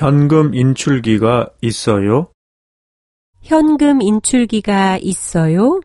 현금 인출기가 있어요? 현금 인출기가 있어요?